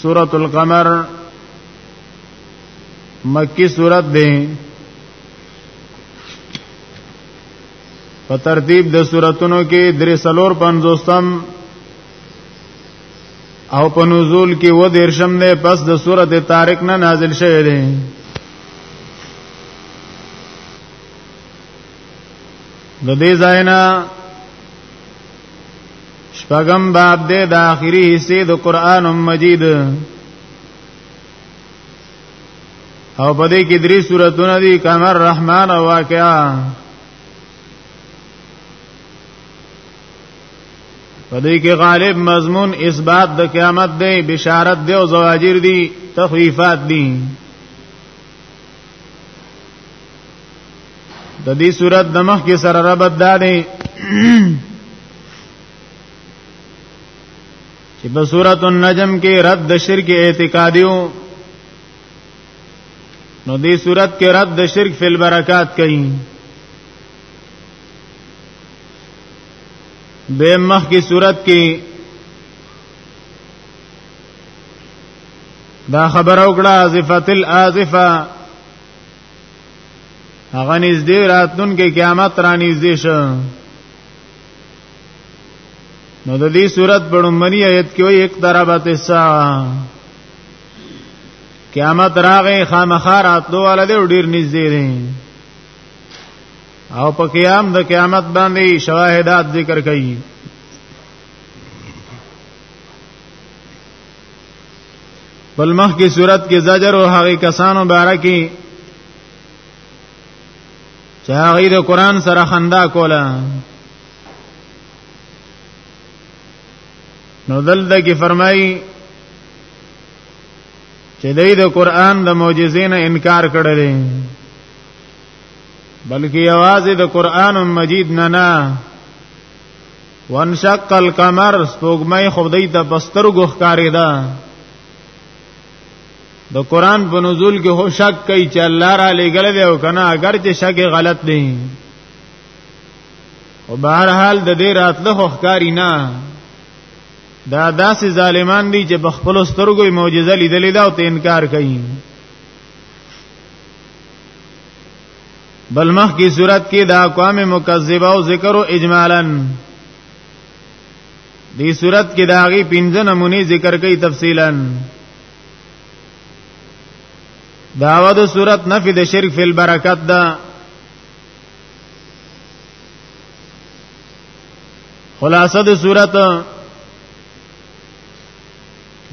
سورۃ القمر مکی سورۃ ده په ترتیب د سوراتونو کې درې سلور پنځوستم او په نزول کې و دیرشم نه پس د سورۃ طارق نه نازل شوه دی د دې ځاینا شپږم باب دې د اخري حصے د قران مجید او په دې کې درې سوراتونه دي کمر رحمان او واقعا په دې کې غالب مضمون اثبات د قیامت دی بشارت دی او زواجر دی تخویفات دی د دې صورت د مخ کې سره ربط دا دی چې په سورۃ النجم کې رد د شرک اعتقادیو نو دې صورت کې رد د شرک فل برکات کوي د مخ کی صورت کې دا خبر او کړه ازفت الازفه هغه نږدې راتلون کې قیامت را نږدې شو نو د دې صورت په لومړی آیت کې وایي اقتربت الساعه قیامت راغې خامخا راتلو ول دې ډیر نږدې دي او په قیام د قیامت باندې شواهدات ذکر کړي بل مخ کی صورت کې زجر او هغه کسانو بارکی چې هغه د قران سره خندا کوله نو دلته کې فرمایي چې دوی د قران د معجزې نه انکار کړی دی بلکې आवाज د قران مجید نه نه وانشق القمر سپوږمۍ خدای ته بستر غوخکاری ده د قران په نزول کې هو شک کوي چې الله را لګل دی او کنه اگر چې شک غلط دی او بهر حال د دې راتله خخکاری نه دا داسې ظالمان دي چې په خپل سترګو معجزه لیدلې ده او ته انکار کوي بل مخ کی صورت کې د اقوام مکذبه او ذکر او اجمالا دی صورت کې د هغه پنځه نمونی ذکر کوي تفصیلا داوا د صورت نفی د شرک فی البرکت دا خلاصه د صورت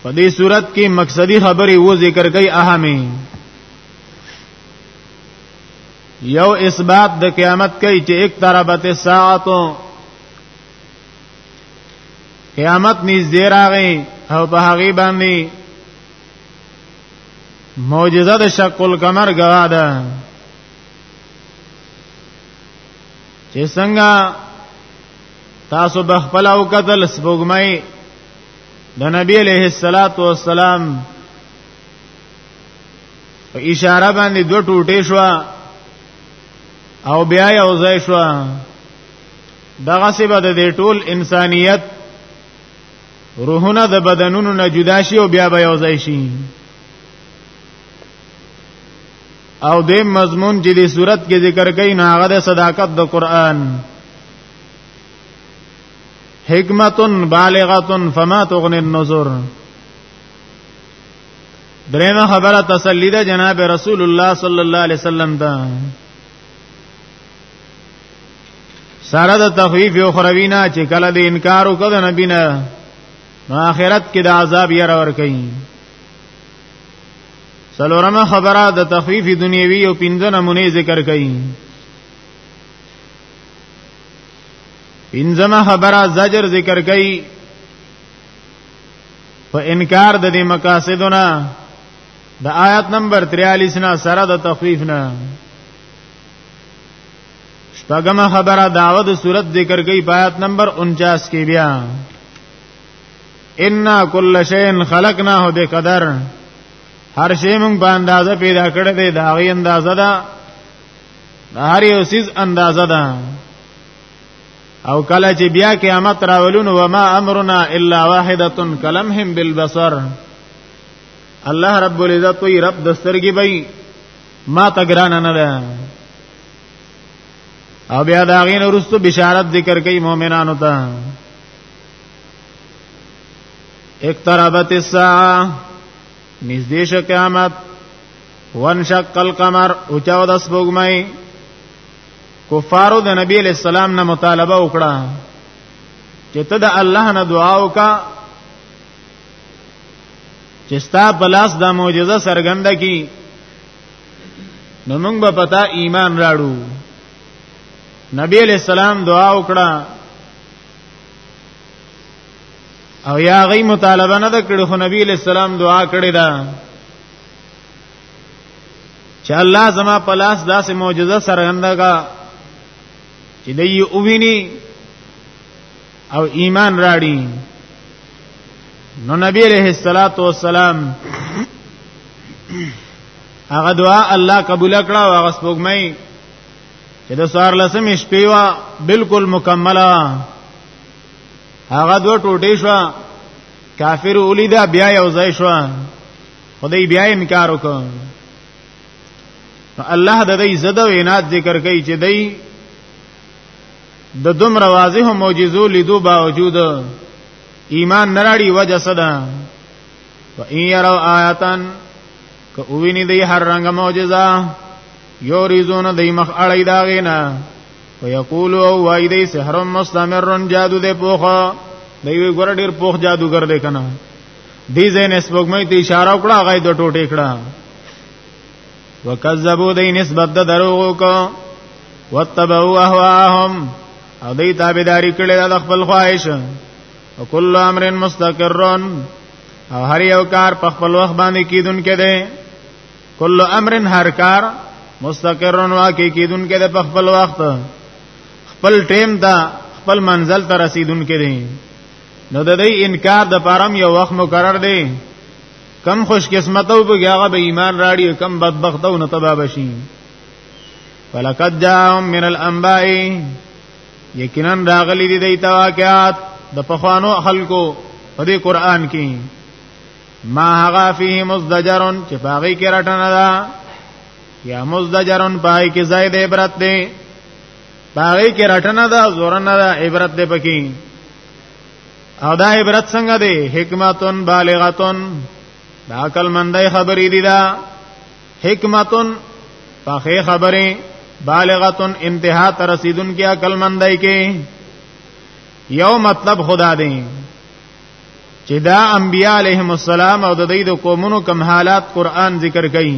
په دې صورت کې مقصدی خبرې وو ذکر کوي اهمه یو اثبات د قیامت کوي چې اقتربت الساعه قیامت نږدې راغی او په هغه باندې معجزه د شق القمر غوا ده چې څنګه تاسو به خپل او قتل سپوږمۍ د نبی عليه الصلاه والسلام په اشاره باندې دوه ټوټې شو او بیا یو ځای شو دغه څه به د ټول انسانیت روحونه د بدنونو نه جدا شي او بیا به یو ځای شي او د مضمون چې د صورت کې ذکر کړي نه هغه د صداقت د قران حکمت بالغه فما تغني النذر درېمه خبره تسلی ده جناب رسول الله صلی الله علیه وسلم ته سره د تخفیف او خروینا چې کله د انکار وکړ نبی نه آخرت کې د عذاب یې راور کوي سلورمه خبره د تخفیف دنیوي او پنځه نمونه ذکر کوي پنځمه خبره زجر ذکر کوي په انکار د دې مقاصدونه د آیات نمبر 43 نه سره د تخفیف نه شپږم خبره داوه د صورت ذکر کوي په آیات نمبر 49 کې بیا ان کل شین خلقناه بقدر هر شی موږ په اندازه پیدا کړی دی دا غي اندازه ده هر یو سیز اندازه ده او کله چې بیا قیامت راولون و ما امرنا الا واحده کلمهم بالبصر الله رب العزت وی رب دسترګي بې ما تګران نه ده او بیا دا غین ورستو بشارت ذکر کوي مؤمنانو ته اقتربت الساعه نږدې شو قیامت وانشق القمر او چاو د سپوږمۍ کفارو د نبی علیہ السلام نه مطالبه وکړه چې ته د الله نه دعا وکا چې ستا په لاس دا معجزه سرګنده کی نو موږ به پتا ایمان راړو نبی علیہ السلام دعا وکړه او یا غي مطالبه نه کړو خو نبی علیہ السلام دعا کړې ده چې الله زما په لاس داسې معجزه سرګندګه چې دی اوویني او ایمان راړي نو نبی عليه الصلاه والسلام هغه دعا الله قبول کړه او هغه سپوږمۍ چې د سوار لسم شپې وا بالکل مکمله هغه دوه ټوټې شو کافر اولیدا بیا یو ځای شو خدای بیا انکار وکړ الله د دې زده وینات ذکر کوي چې دای د دومره واضح معجزو لیدو باوجود ایمان نراړي وجه صدا و ان يروا آیاتن که اوینی دی هر رنگ معجزه یو ریزون دی مخ اړی داغینا و یقول او وای دی سحر مستمر جادو دی پوخه دی ګور ډیر پوخ جادوګر دی کنه دې ځای نه سپوږمۍ ته اشاره وکړه هغه د ټوټې کړه وکذبوا دې نسبت د دروغو کو وتبعوا اهواهم او دې تابعداري کړې د خپل خواهش وکل امر مستقرون او هر یو کار په خپل وخت باندې کیدونکې ده کل امر هر کار مستقرون واقع کیدونکې ده په خپل وخت خپل ټیم دا خپل منزل ته رسیدونکې ده نو د دې انکار د پرم یو وخت مقرر دی کم خوش قسمتو به هغه به ایمان راړي کم بدبختو نه تبا بشي فلقد جاءهم من الانباء یقینا راغلي دي د واقعات د پخوانو خلکو په دې قران کې ما هغه فيه مزدجرن چې باغی کې رټنه ده یا مزدجرن پای کې زائد عبرت ده باغې کې رټنه ده زورنه ده عبرت ده پکې او دا عبرت څنګه ده حکمتون بالغتون دا عقل مندای خبرې دي دا حکمتون پخې خبرې بالغتون انتها ته رسیدون کې عقل مندای کې یو مطلب خدا دی چې دا انبیاء علیهم السلام او د دوی د قومونو کم حالات قران ذکر کړي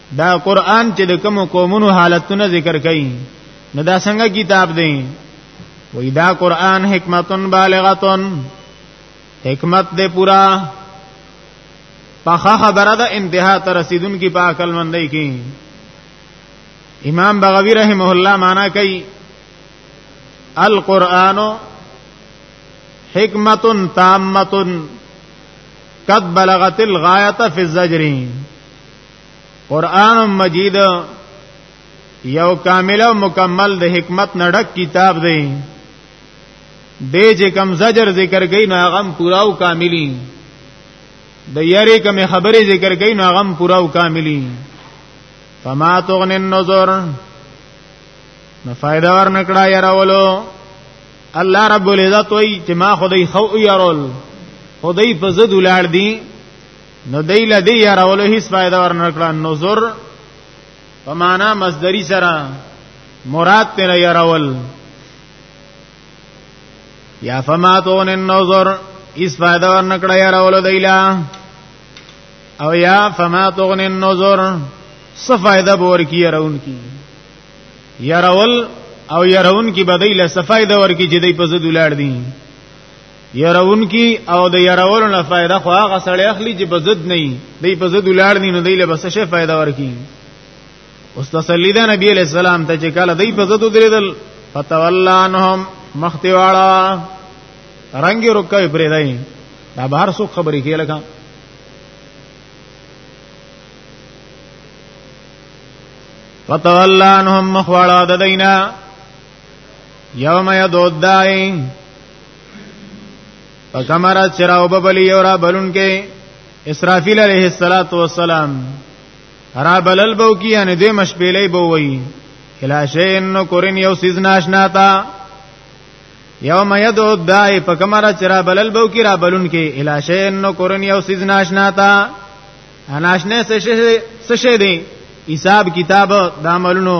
دا قران چې د کوم قومونو حالتونه ذکر کړي نو دا څنګه کتاب دی وای دا قران حکمتون بالغتون حکمت دې پورا پخا خبره ده انتها تر رسیدون کی په عقل مندۍ کې امام بغوی رحمه الله معنا کوي القرآن حکمت تامت قد بلغت الغایت فی الزجرین قران مجید یو کامل او مکمل د حکمت نډک کتاب دی دې چې کم زجر ذکر کین نو هغه پورا او کاملی د یری کم خبرې ذکر کین نو هغه پورا او کاملی فما تغن النظر نو فائدہ ورنکړه یراولو الله رب العزت وای چې ما خدای خو یارول خدای په زد ولړ دی نو دی لدی یا راولو هیڅ فائدہ ورنکړه نذر په معنا مصدری سره مراد پر یا راول یا فماتون النظر هیڅ فائدہ ورنکړه یا راولو دیلا او یا فماتون النظر څه فائدہ بور کی راون کی یا راول او یا راون کی بدیل څه فائدہ ور کی چې دی په زدولار دی يرون کی او د يرولو نه فائدہ خو هغه سړی اخلي چې په ضد نه دی په ضد ولار نه دی له بس شه فائدہ ورکی اوس تسلی ده نبی علیہ السلام ته چې کله دی په ضد درېدل فتولانهم مختواړه رنگي رکوي پرې دی دا بهر څو خبرې کې لګا فتولانهم مخواړه د دینه یوم یدو دای پکمرا چراو ببلی او را بلون کې اسرافیل علیہ الصلات والسلام را بلل بو کی یعنی دې مشپېلې بو وی الا شین نو کورن یو سیز ناشنا تا یوم یدو دای پکمرا چرا بلل بو کی را بلون کې الا شین نو کورن یو سیز ناشنا تا اناشنه سشه سشه دی حساب کتاب د عملونو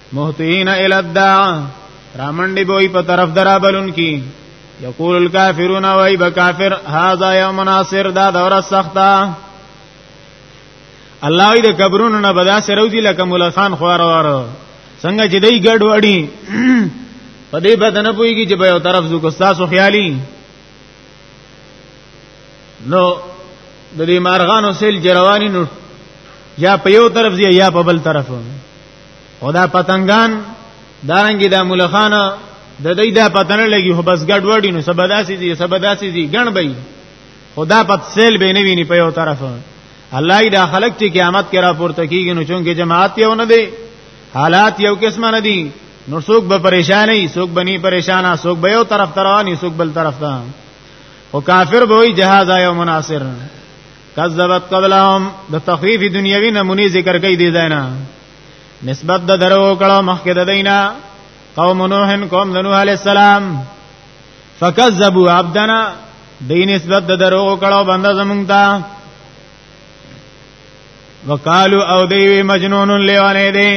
مهتین الی الداع رامنډي بوئی په طرف درابلون کی یقول الکافرون وای بکافر هاذا یوم ناصر دا دور سخته الله دې قبرونو نه بدا سره وځي لکه مولا خان خوار وار څنګه چې دای ګډ وړي په دې بدن پويږي چې په یو طرف زو کوستاسو خیالي نو د دې مارغانو سیل جروانی نو یا په یو طرف دی یا په بل طرف او دا پتنګان دارنګي دا ملخانه د دې دا پتن لګي هو بس ګډ وډی نو سبداسي دي سبداسي دي ګڼ بې خدا پت سیل به نه ویني په یو طرف الله دا خلق چې قیامت کې راپورته کیږي نو چونګې جماعت یو نه دی حالات یو قسم نه دي نو څوک به پریشان نه څوک بني پریشان څوک به یو طرف ترواني څوک بل طرف ته او کافر به وي جهاد یو مناصر کذبت قبلهم د تخفیف دنیوي نمونی ذکر کوي دی زینا نسبت د درو کړه مخکې د دینا قوم نوح قوم نوح علی السلام فکذبوا عبدنا دی نسبت د درو کړه بنده زمونږ ته وقالو او دی مجنون لیوانه دی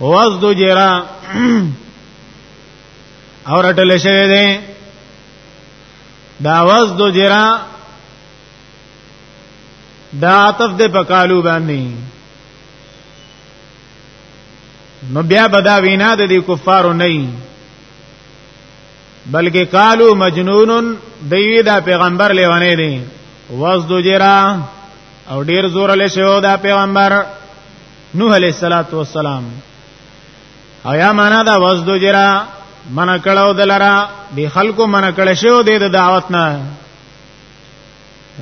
وزد جرا اور اٹل شوی دی دا وزد جرا دا عطف دې په قالو باندې نو بیا بدا وینا د دې کفارو نه بلکې قالو مجنون دوی دا پیغمبر لیوانه دي وزد جرا او ډیر زور له شو دا پیغمبر نوح علیہ الصلات والسلام او یا معنا دا وزد جرا من کړهو دلرا به خلکو من کړه شو د دعوت نه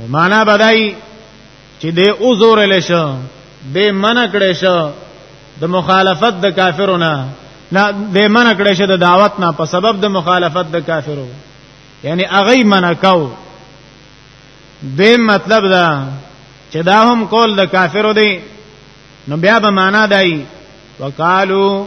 معنا بدای چې دې او زور لشه دې من کړې شه د مخالفت د کافرونه نه دې من کړې شه د دعوت نه په سبب د مخالفت د کافرو یعنی اغه من کاو دې مطلب دا چې دا هم کول د کافرو دی نو بیا به معنا دای وقالو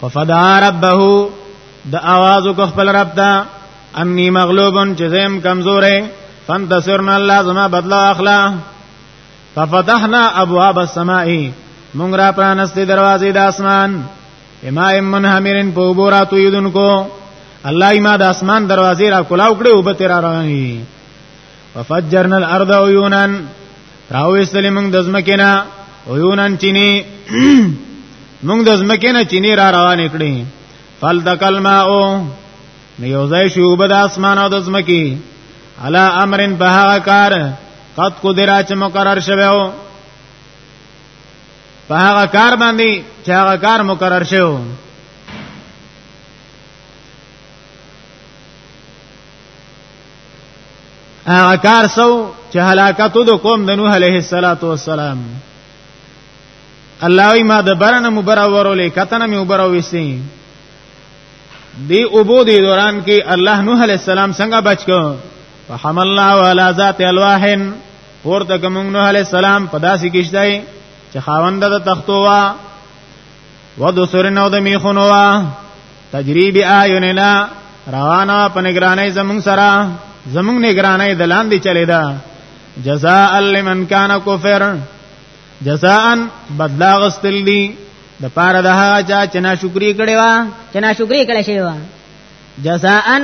ففدا ربه د आवाज کو خپل رب ته انی مغلوبن چې زم کمزورې فانتصرنا الله زما بدلا اخلا ففتحنا ابواب السماء مونږ را پرانستې دروازې د اسمان اما امن حمیرن په وبورا تو یدن کو الله ما د اسمان دروازې را کولاو کړې او به تیر رواني ففجرنا الارض عيونا راوېستلې موږ د ځمکې نه عيونا چيني موږ د ځمکې نه چيني را روان کړې فلتقل ماء نو یو ځای شو به د اسمان او د ځمکې علا امرن په هغه کار قد قدرا چې مقرر شوی و په هغه کار باندې چې هغه کار مقرر شوی هغه کار سو چې هلاکت د قوم د نوح عليه السلام الله ما د برنه مبرور ولې کتنه مې وبرو وسې دی اوبو دی دوران کې الله نوح عليه السلام څنګه بچ کو فحملنا ولا ذات الواحن پورته کوم نوح عليه السلام په داسې کېشتای چې خاوند د تختو وا ودو سرنو د میخونو وا تجریب آیوننا روانا په نگرانۍ زمون سره زمون نگرانۍ د لاندې چلی دا جزاء لمن کان کفر جزاء بدلا غستل دی د پاره د هغه چا چې ناشکری کړي وا چې ناشکری کړي شي وا جزاء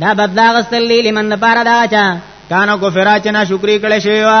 دا بدلا غستل دی لمن د پاره دا چا کان کفر چې ناشکری کړي شي وا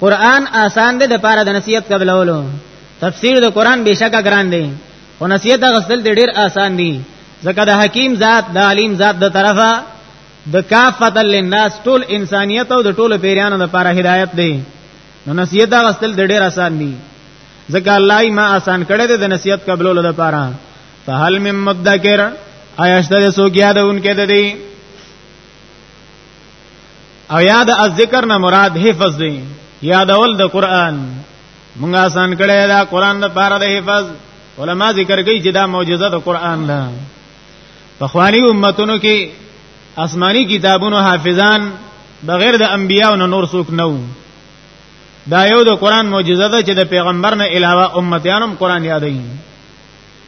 قران آسان دی د پاره د نصیحت قبلولو تفسیر د قران بشکه ګران دی او نصیحت غسل دی ډیر آسان دی ځکه د حکیم ذات د علیم ذات د طرفه د کافت للناس ټول انسانیت او د ټولو پیرانو لپاره هدایت دی نو نصیحت غسل دی ډیر آسان دی ځکه الله ما آسان کړی دی د نصیحت قبلولو لپاره فهل من مدکر آیاشته سوګیا ده انکه ده دی او یاد از ذکر نه مراد حفظ دی یادول د قران مونږ آسان کړی دا قران د پاره د حفظ علما ذکر کوي چې دا معجزه د قران ده په خواني امتونو کې آسماني کتابونو حافظان بغیر د انبیانو نه نور څوک نه وو دا یو د قران معجزه ده چې د پیغمبر نه علاوه امتیانم قران یادوي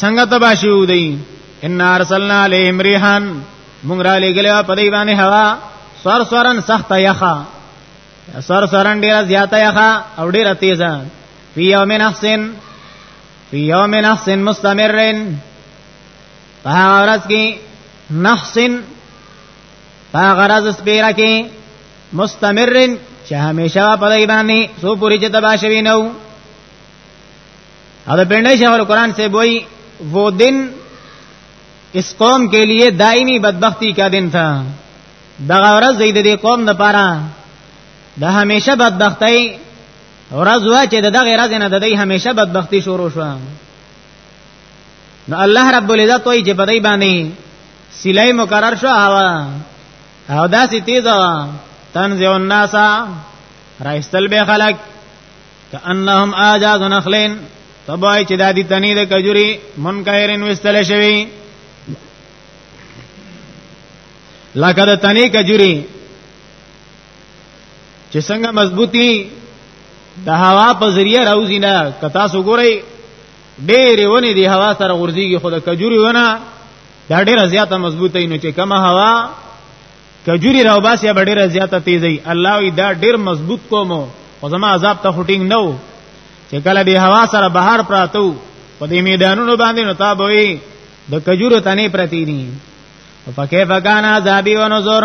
څنګه تبا شو دی ان ارسلنا علیهم ریحا مونږ را لګلې په دی باندې هوا سر سرن سخت یخا سر سرن ډیره زیاته یخا او ډیره تیزه فی یوم نحسن فی یوم نحسن مستمرن په هغه ورځ کې نحسن په هغه ورځ سپیره کې مستمرن چې همیشه په دی باندې سو پوری چې تبا شوی نو دا پندای شیخ القرآن سے وای وہ دن اس قوم کے لیے دائمی بدبختی کا دن تھا دغه ورځ د دې قوم د پاره د همیشه بدبختی ورځ وا چې دغه ورځ نه د دې همیشه بدبختی شروع شو نو الله رب العزت وایي چې په دې باندې سلای مقرر شو هوا او داسې تیز تنزع الناس راستل به خلق کأنهم آجاز نخلین تبای چې د دې تنې د کجوري منکرین وستل شوی لکه د تنې کجوري چې څنګه مضبوطی د هوا په ذریعہ راوځي نه کتا سو ګورئ ډېر ونی دی هوا سره غورځيږي خو د کجوري ونه دا ډېر زیاته مضبوطه نو چې کما هوا کجوري راو باسي به ډیره زیاته تیزي الله وی دا ډیر مضبوط کومو او زما عذاب ته خټینګ نو چې کله به هوا سره بهر پراتو په دې میدانونو باندې نو تا بوي د کجورو تنه پرتی دي فکیف کان عذابی و نذر